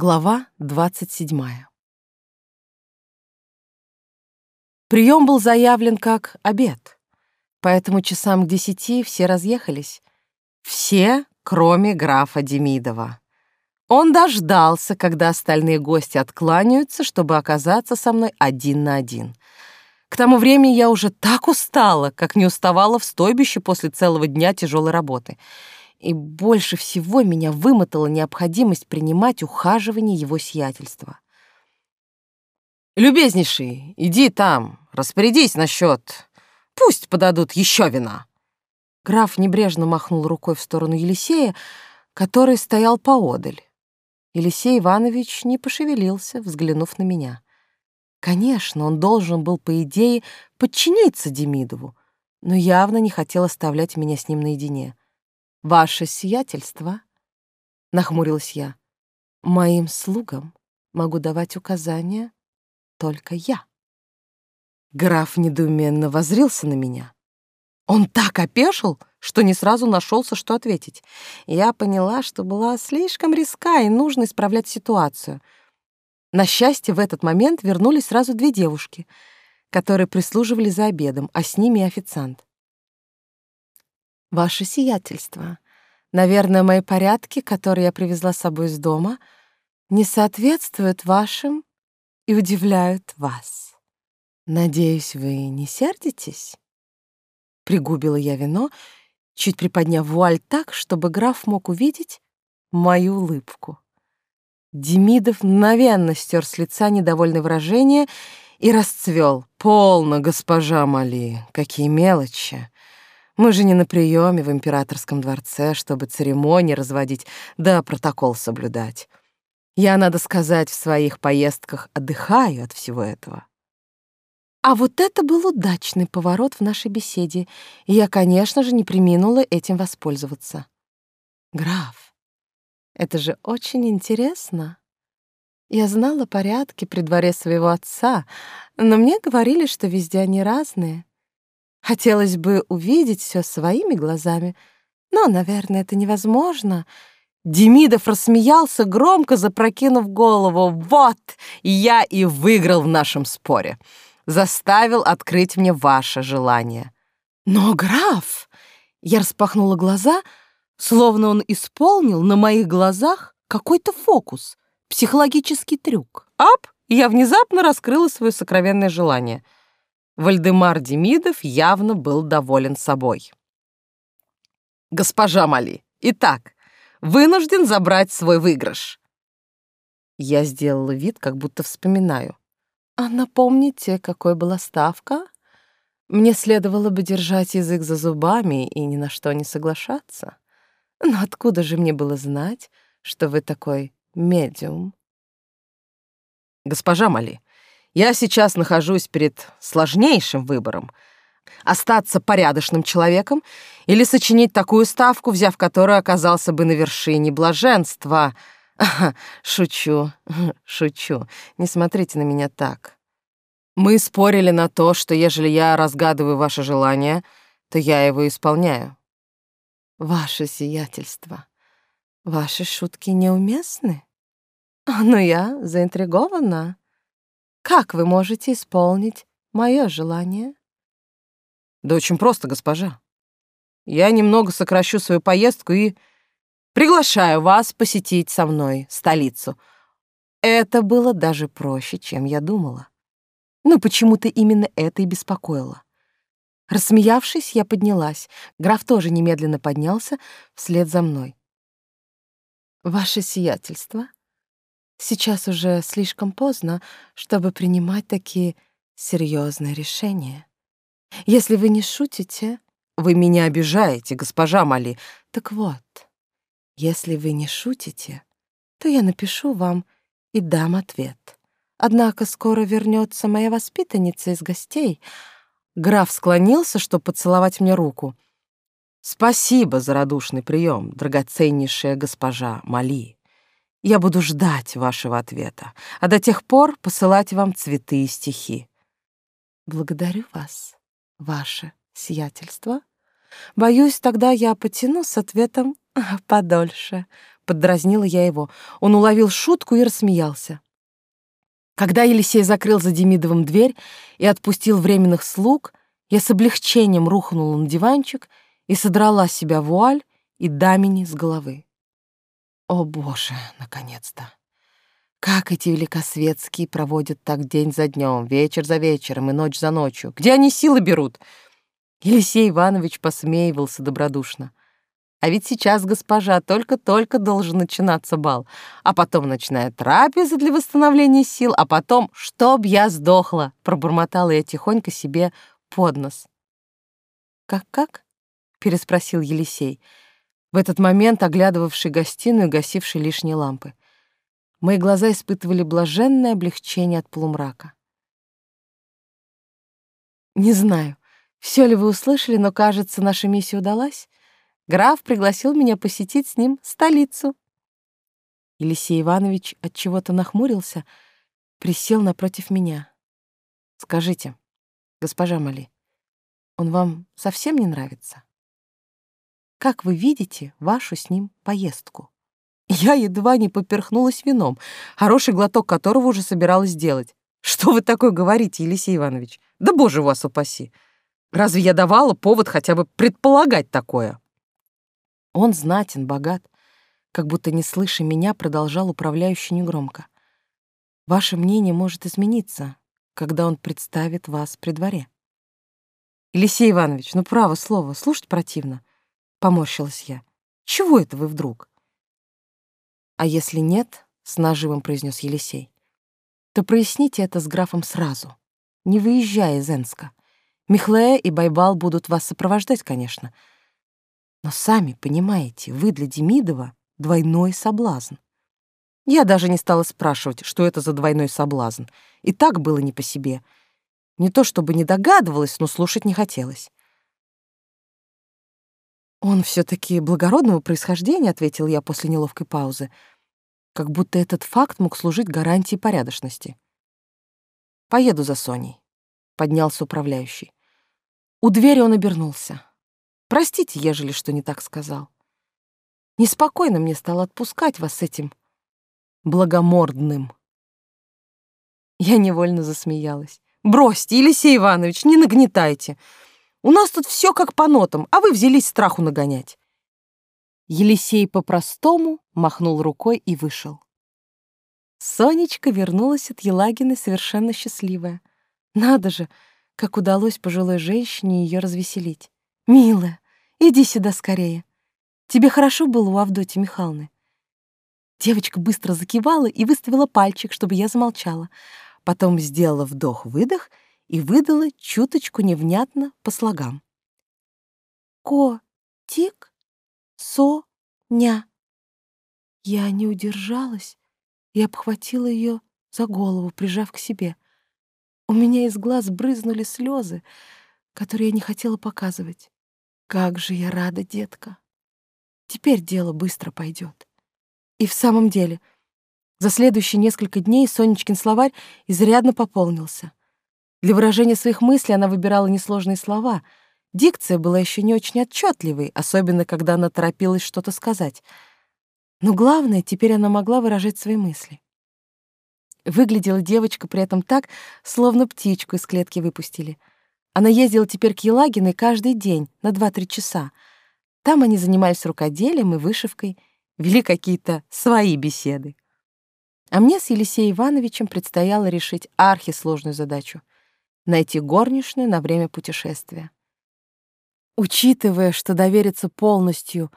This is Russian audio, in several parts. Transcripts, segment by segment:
Глава двадцать седьмая. Прием был заявлен как обед, поэтому часам к десяти все разъехались. Все, кроме графа Демидова. Он дождался, когда остальные гости откланяются, чтобы оказаться со мной один на один. К тому времени я уже так устала, как не уставала в стойбище после целого дня тяжелой работы — и больше всего меня вымотала необходимость принимать ухаживание его сиятельства. «Любезнейший, иди там, распорядись насчет. Пусть подадут еще вина». Граф небрежно махнул рукой в сторону Елисея, который стоял поодаль. Елисей Иванович не пошевелился, взглянув на меня. Конечно, он должен был, по идее, подчиниться Демидову, но явно не хотел оставлять меня с ним наедине. «Ваше сиятельство», — нахмурилась я, — «моим слугам могу давать указания только я». Граф недоуменно возрился на меня. Он так опешил, что не сразу нашелся, что ответить. Я поняла, что была слишком риска и нужно исправлять ситуацию. На счастье, в этот момент вернулись сразу две девушки, которые прислуживали за обедом, а с ними и официант. Ваше сиятельство, наверное, мои порядки, которые я привезла с собой из дома, не соответствуют вашим и удивляют вас. Надеюсь, вы не сердитесь? Пригубила я вино, чуть приподняв вуаль так, чтобы граф мог увидеть мою улыбку. Демидов мгновенно стер с лица недовольное выражение и расцвел. «Полно, госпожа Мали, какие мелочи! Мы же не на приеме в императорском дворце, чтобы церемонии разводить, да протокол соблюдать. Я, надо сказать, в своих поездках отдыхаю от всего этого. А вот это был удачный поворот в нашей беседе, и я, конечно же, не приминула этим воспользоваться. Граф, это же очень интересно. Я знала порядки при дворе своего отца, но мне говорили, что везде они разные. Хотелось бы увидеть все своими глазами, но, наверное, это невозможно. Демидов рассмеялся, громко запрокинув голову. «Вот, я и выиграл в нашем споре. Заставил открыть мне ваше желание». «Но, граф!» Я распахнула глаза, словно он исполнил на моих глазах какой-то фокус, психологический трюк. Ап! Я внезапно раскрыла свое сокровенное желание — Вальдемар Демидов явно был доволен собой. «Госпожа Мали, итак, вынужден забрать свой выигрыш». Я сделала вид, как будто вспоминаю. «А напомните, какой была ставка? Мне следовало бы держать язык за зубами и ни на что не соглашаться. Но откуда же мне было знать, что вы такой медиум?» «Госпожа Мали, я сейчас нахожусь перед сложнейшим выбором — остаться порядочным человеком или сочинить такую ставку, взяв которую оказался бы на вершине блаженства. шучу, шучу. Не смотрите на меня так. Мы спорили на то, что ежели я разгадываю ваше желание, то я его исполняю. Ваше сиятельство, ваши шутки неуместны? Но я заинтригована. Как вы можете исполнить мое желание? Да очень просто, госпожа. Я немного сокращу свою поездку и приглашаю вас посетить со мной столицу. Это было даже проще, чем я думала. Но почему-то именно это и беспокоило. Рассмеявшись, я поднялась. Граф тоже немедленно поднялся вслед за мной. «Ваше сиятельство», Сейчас уже слишком поздно, чтобы принимать такие серьезные решения. Если вы не шутите, вы меня обижаете, госпожа Мали. Так вот, если вы не шутите, то я напишу вам и дам ответ. Однако скоро вернется моя воспитанница из гостей. Граф склонился, чтобы поцеловать мне руку. Спасибо за радушный прием, драгоценнейшая госпожа Мали. Я буду ждать вашего ответа, а до тех пор посылать вам цветы и стихи. Благодарю вас, ваше сиятельство. Боюсь, тогда я потяну с ответом подольше», — поддразнила я его. Он уловил шутку и рассмеялся. Когда Елисей закрыл за Демидовым дверь и отпустил временных слуг, я с облегчением рухнула на диванчик и содрала с себя вуаль и дамени с головы. О, Боже, наконец-то! Как эти великосветские проводят так день за днем, вечер за вечером и ночь за ночью? Где они силы берут? Елисей Иванович посмеивался добродушно. А ведь сейчас, госпожа, только-только должен начинаться бал, а потом ночная трапеза для восстановления сил, а потом, чтоб я сдохла, пробормотала я тихонько себе под нос. «Как-как?» — переспросил Елисей, в этот момент оглядывавший гостиную и гасивший лишние лампы. Мои глаза испытывали блаженное облегчение от полумрака. «Не знаю, все ли вы услышали, но, кажется, наша миссия удалась. Граф пригласил меня посетить с ним столицу». Елисей Иванович от чего-то нахмурился, присел напротив меня. «Скажите, госпожа Мали, он вам совсем не нравится? Как вы видите вашу с ним поездку?» Я едва не поперхнулась вином, хороший глоток которого уже собиралась сделать. «Что вы такое говорите, Елисей Иванович? Да боже вас упаси! Разве я давала повод хотя бы предполагать такое?» Он знатен, богат, как будто не слыша меня, продолжал управляющий негромко. «Ваше мнение может измениться, когда он представит вас при дворе». «Елисей Иванович, ну право слово, слушать противно», — поморщилась я. «Чего это вы вдруг?» «А если нет», — с наживом произнес Елисей, «то проясните это с графом сразу, не выезжая из Энска. Михлея и Байбал будут вас сопровождать, конечно. Но сами понимаете, вы для Демидова двойной соблазн. Я даже не стала спрашивать, что это за двойной соблазн. И так было не по себе. Не то чтобы не догадывалась, но слушать не хотелось. «Он все-таки благородного происхождения», — ответил я после неловкой паузы, как будто этот факт мог служить гарантией порядочности. «Поеду за Соней», — поднялся управляющий. У двери он обернулся. «Простите, ежели что не так сказал. Неспокойно мне стало отпускать вас с этим благомордным». Я невольно засмеялась. «Бросьте, Елисей Иванович, не нагнетайте. У нас тут все как по нотам, а вы взялись страху нагонять. Елисей по-простому махнул рукой и вышел. Сонечка вернулась от Елагины совершенно счастливая. Надо же, как удалось пожилой женщине ее развеселить. «Милая, иди сюда скорее. Тебе хорошо было у Авдотьи Михайловны?» Девочка быстро закивала и выставила пальчик, чтобы я замолчала. Потом сделала вдох-выдох — и выдала чуточку невнятно по слогам. Ко-тик-со-ня. Я не удержалась и обхватила ее за голову, прижав к себе. У меня из глаз брызнули слезы, которые я не хотела показывать. Как же я рада, детка. Теперь дело быстро пойдет. И в самом деле, за следующие несколько дней Сонечкин словарь изрядно пополнился. Для выражения своих мыслей она выбирала несложные слова. Дикция была еще не очень отчетливой, особенно когда она торопилась что-то сказать. Но главное, теперь она могла выражать свои мысли. Выглядела девочка при этом так, словно птичку из клетки выпустили. Она ездила теперь к Елагиной каждый день на 2-3 часа. Там они занимались рукоделием и вышивкой, вели какие-то свои беседы. А мне с Елисеем Ивановичем предстояло решить архисложную задачу — найти горничную на время путешествия. Учитывая, что довериться полностью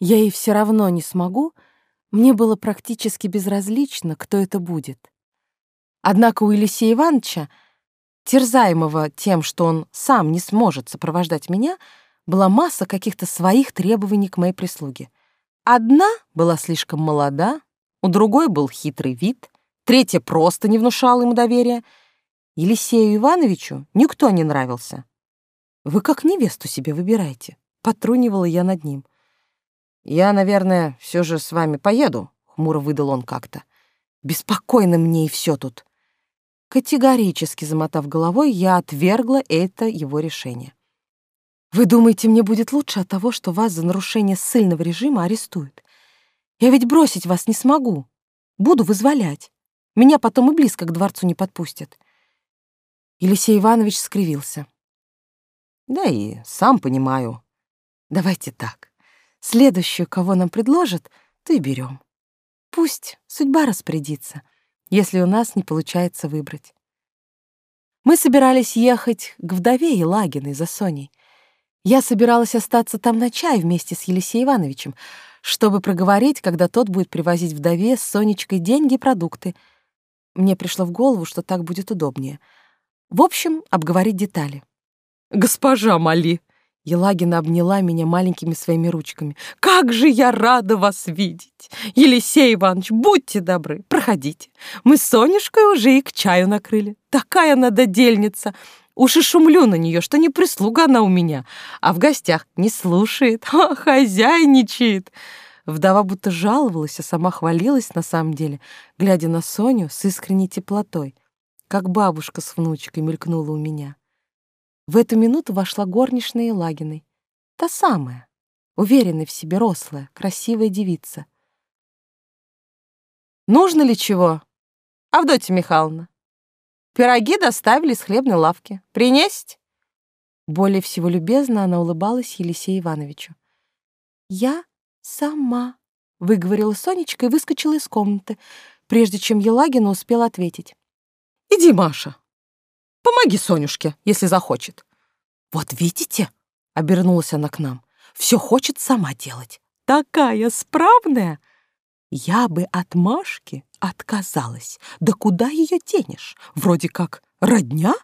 я ей все равно не смогу, мне было практически безразлично, кто это будет. Однако у Елисея Ивановича, терзаемого тем, что он сам не сможет сопровождать меня, была масса каких-то своих требований к моей прислуге. Одна была слишком молода, у другой был хитрый вид, третья просто не внушала ему доверия — Елисею Ивановичу никто не нравился. Вы как невесту себе выбирайте. Потрунивала я над ним. Я, наверное, все же с вами поеду, хмуро выдал он как-то. Беспокойно мне и все тут. Категорически замотав головой, я отвергла это его решение. Вы думаете, мне будет лучше от того, что вас за нарушение ссыльного режима арестуют? Я ведь бросить вас не смогу. Буду вызволять. Меня потом и близко к дворцу не подпустят. Елисей Иванович скривился. Да и сам понимаю. Давайте так. Следующую, кого нам предложат, и берем. Пусть судьба распорядится, если у нас не получается выбрать. Мы собирались ехать к вдове Елагиной за Соней. Я собиралась остаться там на чай вместе с Елисеем Ивановичем, чтобы проговорить, когда тот будет привозить вдове с Сонечкой деньги и продукты. Мне пришло в голову, что так будет удобнее. В общем, обговорить детали. «Госпожа Мали!» Елагина обняла меня маленькими своими ручками. «Как же я рада вас видеть! Елисей Иванович, будьте добры, проходите. Мы с Сонюшкой уже и к чаю накрыли. Такая она додельница. Уж и шумлю на нее, что не прислуга она у меня, а в гостях не слушает, а хозяйничает». Вдова будто жаловалась, а сама хвалилась на самом деле, глядя на Соню с искренней теплотой, как бабушка с внучкой мелькнула у меня. В эту минуту вошла горничная Лагиной. Та самая, уверенная в себе рослая, красивая девица. «Нужно ли чего? Авдотья Михайловна, пироги доставили с хлебной лавки. Принесть?» Более всего любезно она улыбалась Елисею Ивановичу. «Я сама», — выговорила Сонечка и выскочила из комнаты, прежде чем Елагина успела ответить. «Иди, Маша, Помоги Сонюшке, если захочет. Вот видите, обернулась она к нам. Все хочет сама делать. Такая справная. Я бы от Машки отказалась. Да куда ее денешь? Вроде как родня?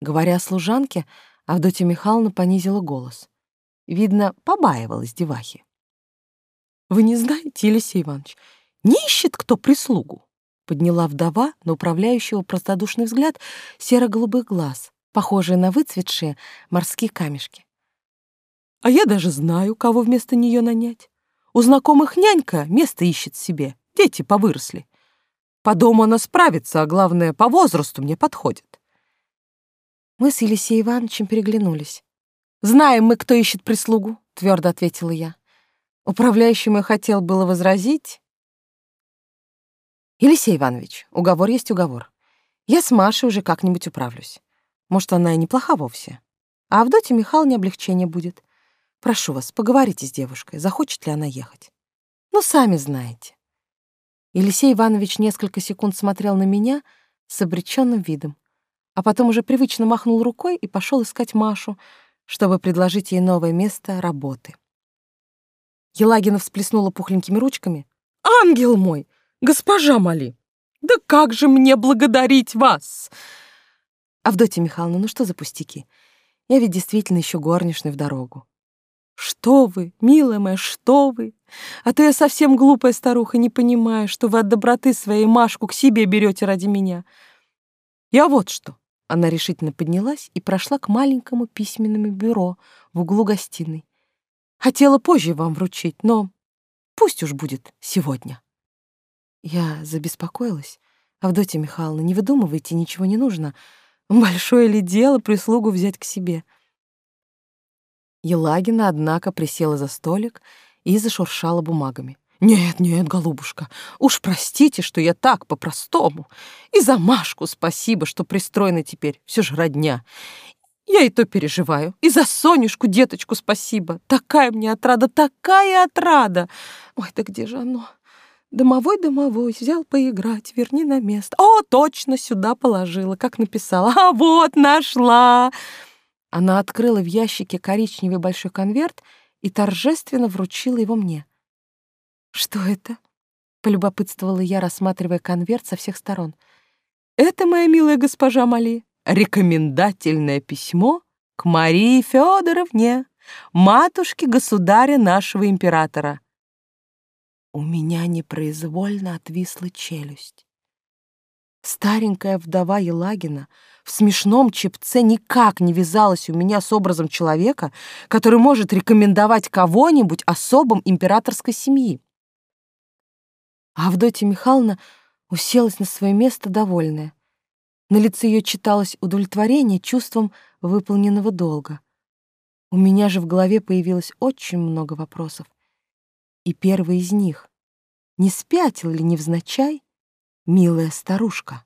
Говоря о служанке, Авдотья Михайловна понизила голос. Видно, побаивалась девахи. Вы не знаете, Елисей Иванович, не ищет кто прислугу подняла вдова на управляющего простодушный взгляд серо-голубых глаз, похожие на выцветшие морские камешки. А я даже знаю, кого вместо нее нанять. У знакомых нянька место ищет себе, дети повыросли. По дому она справится, а главное, по возрасту мне подходит. Мы с Елисеем Ивановичем переглянулись. «Знаем мы, кто ищет прислугу», — твердо ответила я. Управляющий мой хотел было возразить, Елисей Иванович, уговор есть уговор. Я с Машей уже как-нибудь управлюсь. Может, она и неплоха вовсе. А Авдотье Михайловне облегчение будет. Прошу вас, поговорите с девушкой, захочет ли она ехать. Ну, сами знаете. Елисей Иванович несколько секунд смотрел на меня с обреченным видом, а потом уже привычно махнул рукой и пошел искать Машу, чтобы предложить ей новое место работы. Елагина всплеснула пухленькими ручками. «Ангел мой! Госпожа Мали, да как же мне благодарить вас? Авдотья Михайловна, ну что за пустяки? Я ведь действительно еще горничной в дорогу. Что вы, милая моя, что вы? А то я совсем глупая старуха, не понимаю, что вы от доброты своей Машку к себе берете ради меня. Я вот что. Она решительно поднялась и прошла к маленькому письменному бюро в углу гостиной. Хотела позже вам вручить, но пусть уж будет сегодня. Я забеспокоилась. Авдотья Михайловна, не выдумывайте, ничего не нужно. Большое ли дело прислугу взять к себе? Елагина, однако, присела за столик и зашуршала бумагами. «Нет, нет, голубушка, уж простите, что я так по-простому. И за Машку спасибо, что пристроена теперь, все же родня. Я и то переживаю. И за Сонюшку, деточку, спасибо. Такая мне отрада, такая отрада. Ой, да где же оно?» Домовой домовой взял поиграть, верни на место. О, точно сюда положила, как написала. А вот нашла. Она открыла в ящике коричневый большой конверт и торжественно вручила его мне. Что это? полюбопытствовала я, рассматривая конверт со всех сторон. Это, моя милая госпожа Мали, рекомендательное письмо к Марии Федоровне, матушке государя нашего императора. У меня непроизвольно отвисла челюсть. Старенькая вдова Елагина в смешном чепце никак не вязалась у меня с образом человека, который может рекомендовать кого-нибудь особам императорской семьи. Авдотья Михайловна уселась на свое место довольная. На лице ее читалось удовлетворение чувством выполненного долга. У меня же в голове появилось очень много вопросов. И первый из них — не спятила ли невзначай милая старушка?